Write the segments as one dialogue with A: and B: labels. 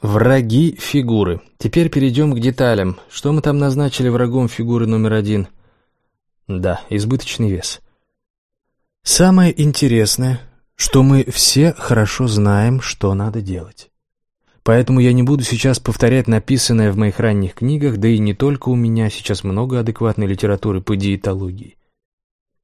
A: Враги фигуры. Теперь перейдем к деталям. Что мы там назначили врагом фигуры номер один? Да, избыточный вес. Самое интересное, что мы все хорошо знаем, что надо делать. Поэтому я не буду сейчас повторять написанное в моих ранних книгах, да и не только у меня, сейчас много адекватной литературы по диетологии.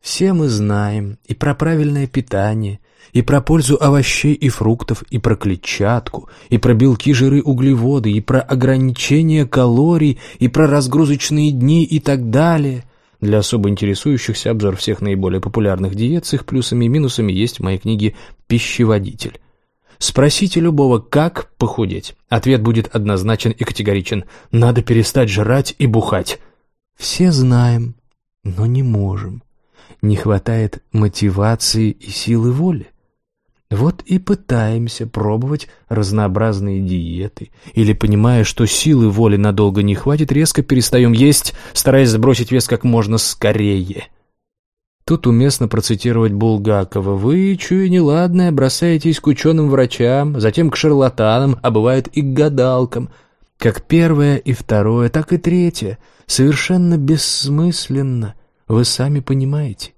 A: Все мы знаем и про правильное питание, и про пользу овощей и фруктов, и про клетчатку, и про белки, жиры, углеводы, и про ограничение калорий, и про разгрузочные дни и так далее. Для особо интересующихся обзор всех наиболее популярных диет с их плюсами и минусами есть в моей книге «Пищеводитель». Спросите любого, как похудеть. Ответ будет однозначен и категоричен. Надо перестать жрать и бухать. Все знаем, но не можем не хватает мотивации и силы воли. Вот и пытаемся пробовать разнообразные диеты, или, понимая, что силы воли надолго не хватит, резко перестаем есть, стараясь сбросить вес как можно скорее. Тут уместно процитировать Булгакова. «Вы, чуя неладное, бросаетесь к ученым-врачам, затем к шарлатанам, а бывает и к гадалкам. Как первое и второе, так и третье. Совершенно бессмысленно. Вы сами понимаете.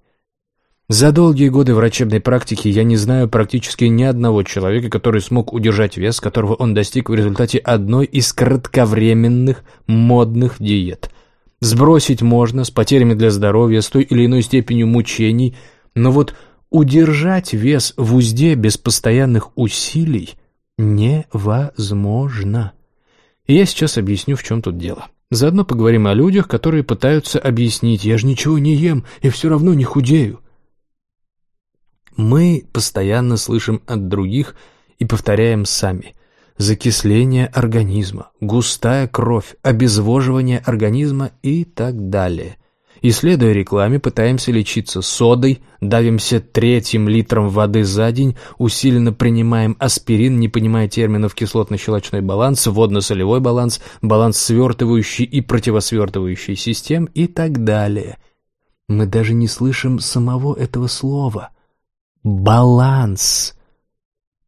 A: За долгие годы врачебной практики я не знаю практически ни одного человека, который смог удержать вес, которого он достиг в результате одной из кратковременных модных диет. Сбросить можно с потерями для здоровья, с той или иной степенью мучений, но вот удержать вес в узде без постоянных усилий невозможно. И я сейчас объясню, в чем тут дело. Заодно поговорим о людях, которые пытаются объяснить, я же ничего не ем и все равно не худею. Мы постоянно слышим от других и повторяем сами. Закисление организма, густая кровь, обезвоживание организма и так далее. Исследуя рекламе, пытаемся лечиться содой, давимся третьим литром воды за день, усиленно принимаем аспирин, не понимая терминов кислотно-щелочной баланс, водно-солевой баланс, баланс свертывающей и противосвертывающей систем и так далее. Мы даже не слышим самого этого слова – Баланс.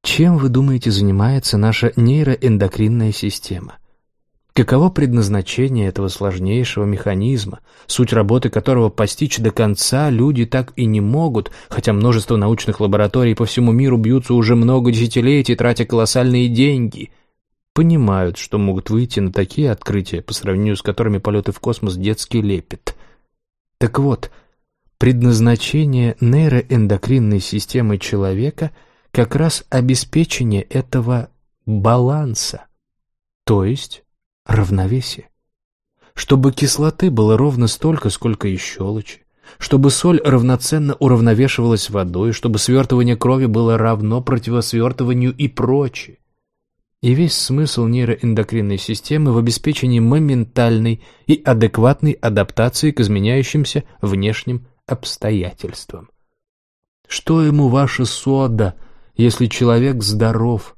A: Чем, вы думаете, занимается наша нейроэндокринная система? Каково предназначение этого сложнейшего механизма, суть работы которого постичь до конца люди так и не могут, хотя множество научных лабораторий по всему миру бьются уже много десятилетий, тратя колоссальные деньги? Понимают, что могут выйти на такие открытия, по сравнению с которыми полеты в космос детский лепет. Так вот, Предназначение нейроэндокринной системы человека как раз обеспечение этого баланса, то есть равновесия. Чтобы кислоты было ровно столько, сколько и щелочи, чтобы соль равноценно уравновешивалась водой, чтобы свертывание крови было равно противосвертыванию и прочее. И весь смысл нейроэндокринной системы в обеспечении моментальной и адекватной адаптации к изменяющимся внешним обстоятельствам. Что ему ваша сода, если человек здоров?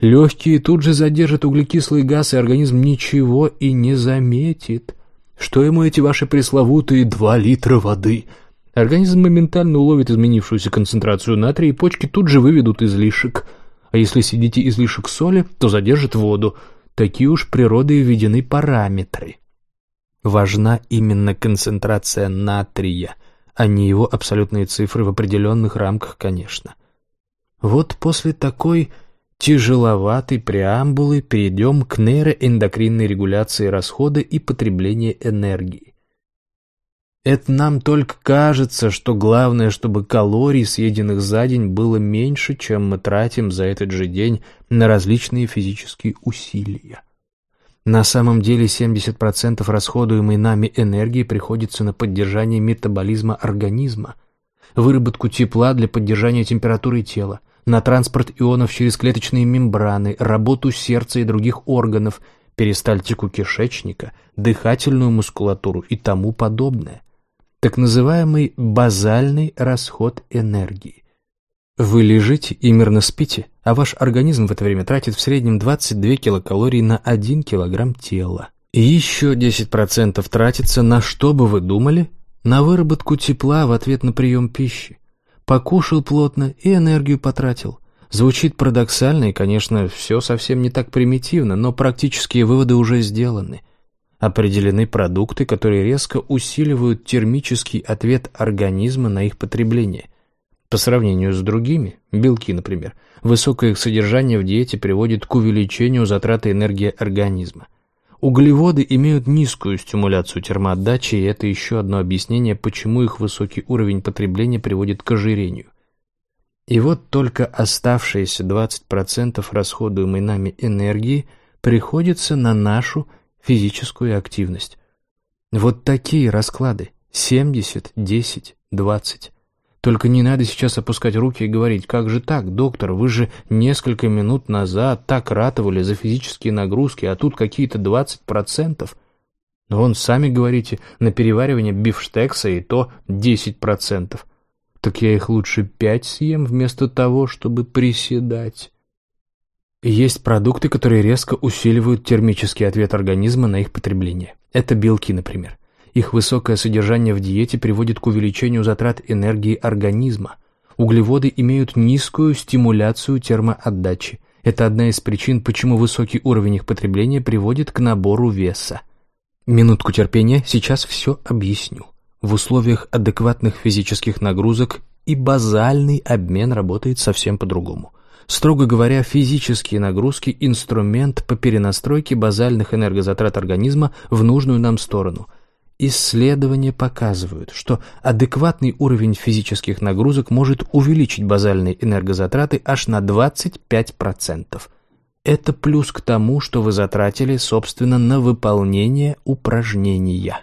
A: Легкие тут же задержат углекислый газ, и организм ничего и не заметит. Что ему эти ваши пресловутые два литра воды? Организм моментально уловит изменившуюся концентрацию натрия, и почки тут же выведут излишек. А если сидите излишек соли, то задержит воду. Такие уж природой введены параметры. Важна именно концентрация натрия – а не его абсолютные цифры в определенных рамках, конечно. Вот после такой тяжеловатой преамбулы перейдем к нейроэндокринной регуляции расхода и потребления энергии. Это нам только кажется, что главное, чтобы калорий, съеденных за день, было меньше, чем мы тратим за этот же день на различные физические усилия. На самом деле 70% расходуемой нами энергии приходится на поддержание метаболизма организма, выработку тепла для поддержания температуры тела, на транспорт ионов через клеточные мембраны, работу сердца и других органов, перистальтику кишечника, дыхательную мускулатуру и тому подобное. Так называемый базальный расход энергии. Вы лежите и мирно спите, а ваш организм в это время тратит в среднем 22 килокалории на 1 килограмм тела. И еще 10% тратится на что бы вы думали? На выработку тепла в ответ на прием пищи. Покушал плотно и энергию потратил. Звучит парадоксально, и, конечно, все совсем не так примитивно, но практические выводы уже сделаны. Определены продукты, которые резко усиливают термический ответ организма на их потребление. По сравнению с другими, белки, например, высокое их содержание в диете приводит к увеличению затраты энергии организма. Углеводы имеют низкую стимуляцию термоотдачи, и это еще одно объяснение, почему их высокий уровень потребления приводит к ожирению. И вот только оставшиеся 20% расходуемой нами энергии приходится на нашу физическую активность. Вот такие расклады. 70, 10, 20. Только не надо сейчас опускать руки и говорить, как же так, доктор, вы же несколько минут назад так ратовали за физические нагрузки, а тут какие-то 20%. Но вон, сами говорите, на переваривание бифштекса и то 10%. Так я их лучше 5 съем вместо того, чтобы приседать. Есть продукты, которые резко усиливают термический ответ организма на их потребление. Это белки, например. Их высокое содержание в диете приводит к увеличению затрат энергии организма. Углеводы имеют низкую стимуляцию термоотдачи. Это одна из причин, почему высокий уровень их потребления приводит к набору веса. Минутку терпения, сейчас все объясню. В условиях адекватных физических нагрузок и базальный обмен работает совсем по-другому. Строго говоря, физические нагрузки – инструмент по перенастройке базальных энергозатрат организма в нужную нам сторону. Исследования показывают, что адекватный уровень физических нагрузок может увеличить базальные энергозатраты аж на 25%. Это плюс к тому, что вы затратили, собственно, на выполнение упражнения.